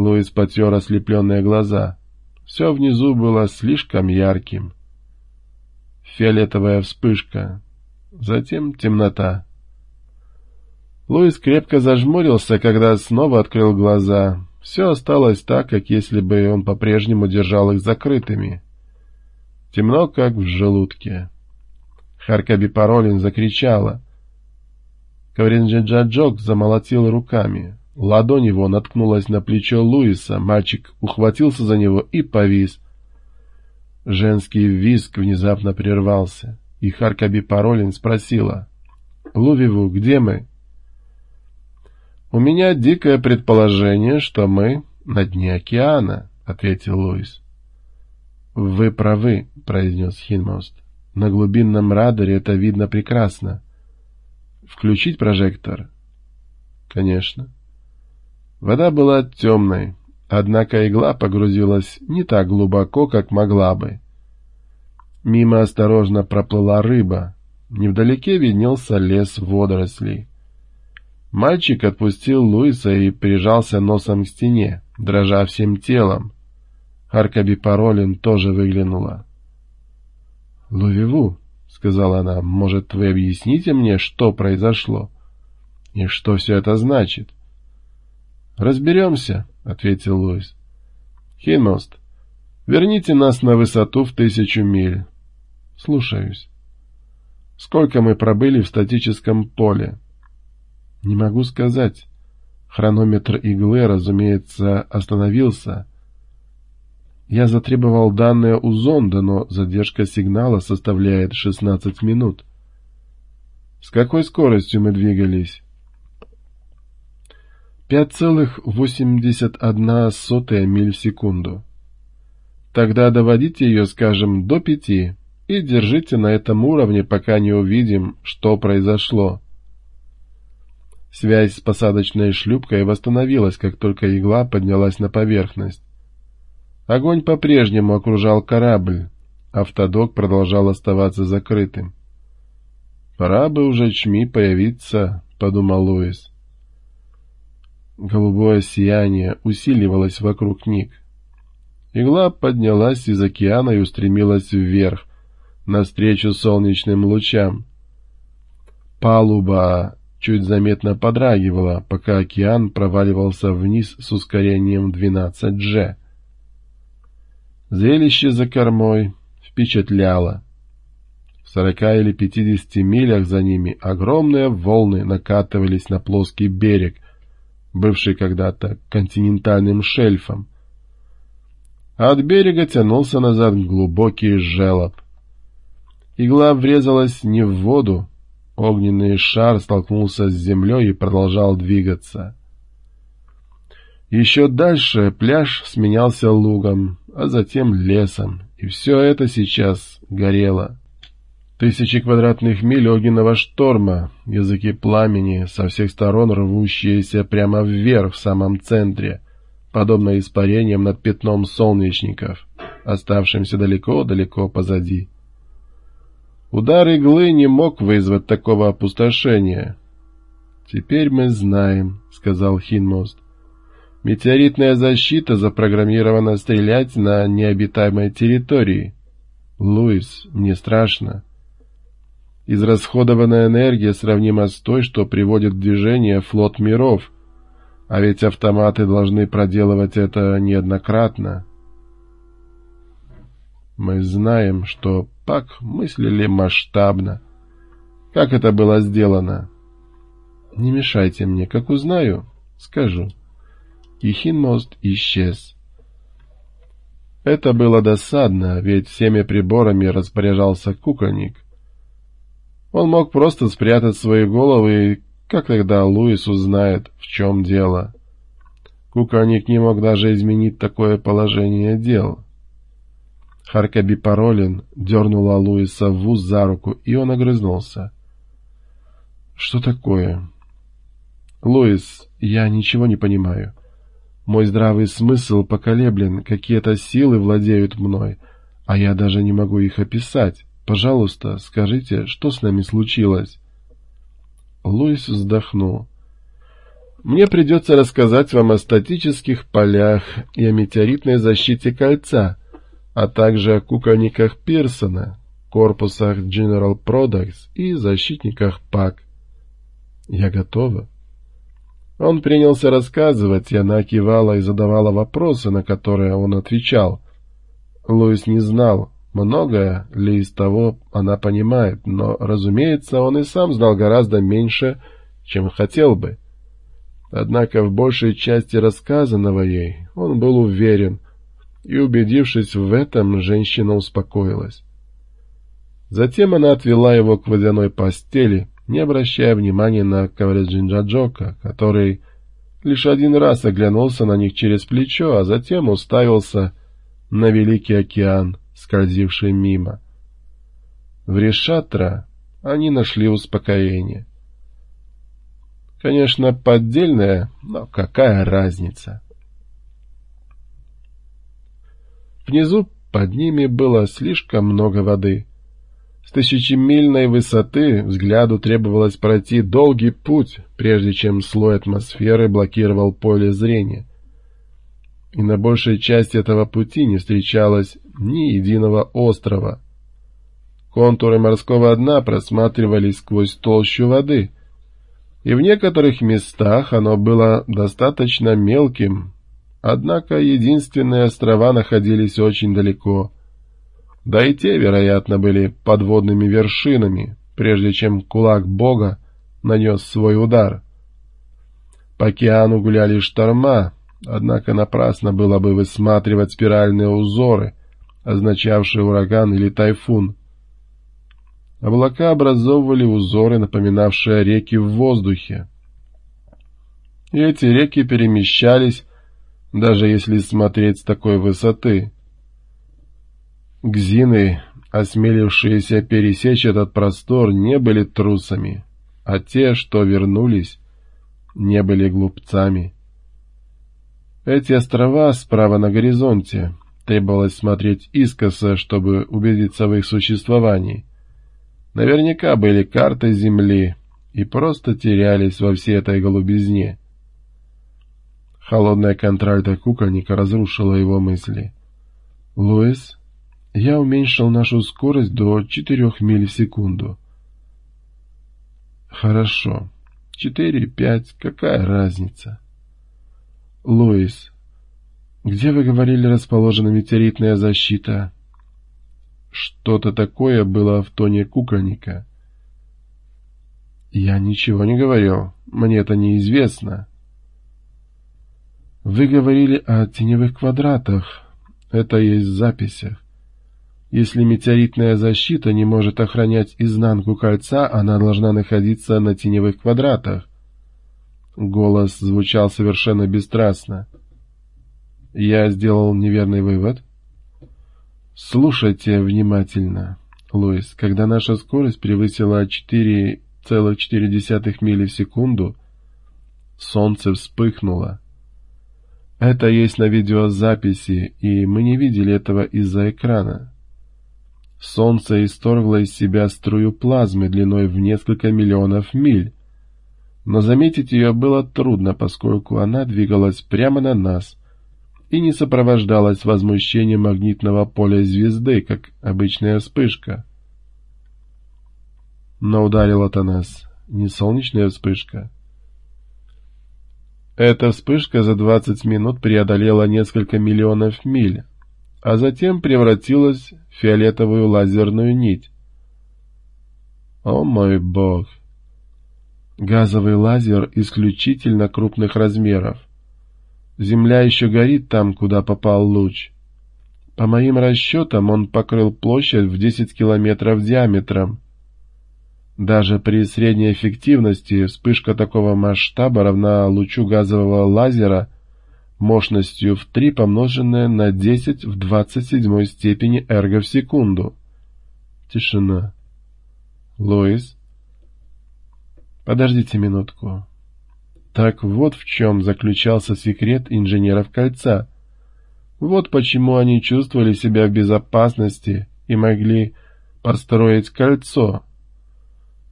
Луис потер ослепленные глаза. Все внизу было слишком ярким. Фиолетовая вспышка. Затем темнота. Луис крепко зажмурился, когда снова открыл глаза. Все осталось так, как если бы он по-прежнему держал их закрытыми. Темно, как в желудке. Харкаби Паролин закричала. Кавринджаджаджок замолотил руками. Ладонь его наткнулась на плечо Луиса, мальчик ухватился за него и повис. Женский визг внезапно прервался, и Харкаби Паролин спросила. «Лувиву, где мы?» «У меня дикое предположение, что мы на дне океана», — ответил Луис. «Вы правы», — произнес Хинмост. «На глубинном радаре это видно прекрасно. Включить прожектор?» «Конечно». Вода была темной, однако игла погрузилась не так глубоко, как могла бы. Мимо осторожно проплыла рыба. Невдалеке виднелся лес водорослей. Мальчик отпустил Луиса и прижался носом к стене, дрожа всем телом. Аркаби Паролин тоже выглянула. «Лувиву», — сказала она, — «может, вы объясните мне, что произошло? И что все это значит?» «Разберемся», — ответил Луис. «Хинмост, верните нас на высоту в тысячу миль». «Слушаюсь». «Сколько мы пробыли в статическом поле?» Не могу сказать. Хронометр иглы, разумеется, остановился. Я затребовал данные у зонда, но задержка сигнала составляет 16 минут. С какой скоростью мы двигались? 5,81 миль в секунду. Тогда доводите ее, скажем, до пяти и держите на этом уровне, пока не увидим, что произошло. Связь с посадочной шлюпкой восстановилась, как только игла поднялась на поверхность. Огонь по-прежнему окружал корабль. Автодок продолжал оставаться закрытым. «Пора бы уже чми появиться», — подумал Луис. Голубое сияние усиливалось вокруг них. Игла поднялась из океана и устремилась вверх, навстречу солнечным лучам. Палуба чуть заметно подрагивала, пока океан проваливался вниз с ускорением 12G. Зрелище за кормой впечатляло. В сорока или пятидесяти милях за ними огромные волны накатывались на плоский берег, бывший когда-то континентальным шельфом. От берега тянулся назад глубокий желоб. Игла врезалась не в воду, Огненный шар столкнулся с землей и продолжал двигаться. Еще дальше пляж сменялся лугом, а затем лесом, и все это сейчас горело. Тысячи квадратных миль огненного шторма, языки пламени, со всех сторон рвущиеся прямо вверх в самом центре, подобно испарениям над пятном солнечников, оставшимся далеко-далеко позади. Удар иглы не мог вызвать такого опустошения. «Теперь мы знаем», — сказал Хинмост. «Метеоритная защита запрограммирована стрелять на необитаемой территории. Луис, мне страшно. Израсходованная энергия сравнима с той, что приводит в движение флот миров, а ведь автоматы должны проделывать это неоднократно». Мы знаем, что Пак мыслили масштабно. Как это было сделано? Не мешайте мне, как узнаю, скажу. И Хинмост исчез. Это было досадно, ведь всеми приборами распоряжался кукольник. Он мог просто спрятать свои головы, и как тогда Луис узнает, в чем дело? Кукольник не мог даже изменить такое положение дел. Харкаби Паролин дернула Луиса в вуз за руку, и он огрызнулся. «Что такое?» «Луис, я ничего не понимаю. Мой здравый смысл поколеблен, какие-то силы владеют мной, а я даже не могу их описать. Пожалуйста, скажите, что с нами случилось?» Луис вздохнул. Мне придется рассказать вам о статических полях и о метеоритной защите кольца, а также о кукольниках Пирсона, корпусах General Products и защитниках ПАК. Я готова. Он принялся рассказывать, и она кивала и задавала вопросы, на которые он отвечал. Луис не знал, многое ли из того она понимает, но, разумеется, он и сам знал гораздо меньше, чем хотел бы. Однако в большей части рассказанного ей он был уверен, и, убедившись в этом, женщина успокоилась. Затем она отвела его к водяной постели, не обращая внимания на Кавраджинджаджока, который лишь один раз оглянулся на них через плечо, а затем уставился на Великий океан, скользивший мимо. В Решатра они нашли успокоение. Конечно, поддельное, но какая разница? Внизу под ними было слишком много воды. С тысячемильной высоты взгляду требовалось пройти долгий путь, прежде чем слой атмосферы блокировал поле зрения. И на большей части этого пути не встречалось ни единого острова. Контуры морского дна просматривались сквозь толщу воды, и в некоторых местах оно было достаточно мелким, однако единственные острова находились очень далеко — да и те, вероятно, были подводными вершинами, прежде чем кулак бога нанес свой удар. По океану гуляли шторма, однако напрасно было бы высматривать спиральные узоры, означавшие ураган или тайфун. Облака образовывали узоры, напоминавшие реки в воздухе. И эти реки перемещались, даже если смотреть с такой высоты. Гзины, осмелившиеся пересечь этот простор, не были трусами, а те, что вернулись, не были глупцами. Эти острова справа на горизонте требовалось смотреть искоса, чтобы убедиться в их существовании. Наверняка были карты Земли и просто терялись во всей этой голубизне. Холодная контральта кукольника разрушила его мысли. «Луис?» Я уменьшил нашу скорость до 4 миль в секунду. Хорошо. 4-5, какая разница? Луис, где вы говорили расположена метеоритная защита? Что-то такое было в тоне кукольника. Я ничего не говорил, мне это неизвестно. Вы говорили о теневых квадратах, это есть в записях. Если метеоритная защита не может охранять изнанку кольца, она должна находиться на теневых квадратах. Голос звучал совершенно бесстрастно. Я сделал неверный вывод. Слушайте внимательно, Луис. Когда наша скорость превысила 4,4 мили в секунду, солнце вспыхнуло. Это есть на видеозаписи, и мы не видели этого из-за экрана. Солнце исторгло из себя струю плазмы длиной в несколько миллионов миль. Но заметить ее было трудно, поскольку она двигалась прямо на нас и не сопровождалась возмущением магнитного поля звезды, как обычная вспышка. Но ударила-то нас не солнечная вспышка. Эта вспышка за двадцать минут преодолела несколько миллионов миль, а затем превратилась в фиолетовую лазерную нить. О мой бог! Газовый лазер исключительно крупных размеров. Земля еще горит там, куда попал луч. По моим расчетам, он покрыл площадь в 10 километров диаметром. Даже при средней эффективности вспышка такого масштаба равна лучу газового лазера — мощностью в 3 помноженное на 10 в 27 степени эрго в секунду. Тишина. Лоис. Подождите минутку. Так вот в чем заключался секрет инженеров кольца. Вот почему они чувствовали себя в безопасности и могли построить кольцо.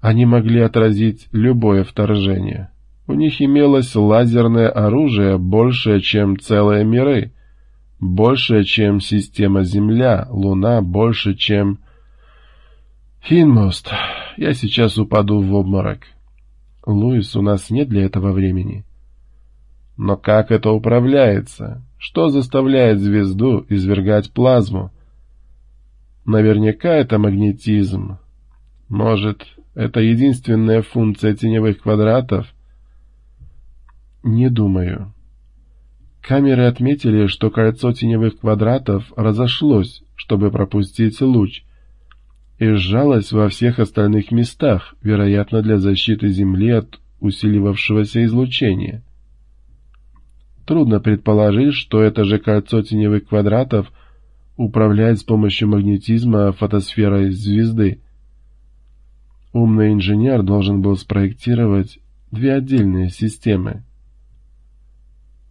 Они могли отразить любое вторжение. У них имелось лазерное оружие большее, чем целые миры, большее, чем система Земля, Луна, больше, чем... Финмост, я сейчас упаду в обморок. Луис, у нас нет для этого времени. Но как это управляется? Что заставляет звезду извергать плазму? Наверняка это магнетизм. Может, это единственная функция теневых квадратов? Не думаю. Камеры отметили, что кольцо теневых квадратов разошлось, чтобы пропустить луч, и сжалось во всех остальных местах, вероятно, для защиты Земли от усиливавшегося излучения. Трудно предположить, что это же кольцо теневых квадратов управляет с помощью магнетизма фотосферой звезды. Умный инженер должен был спроектировать две отдельные системы.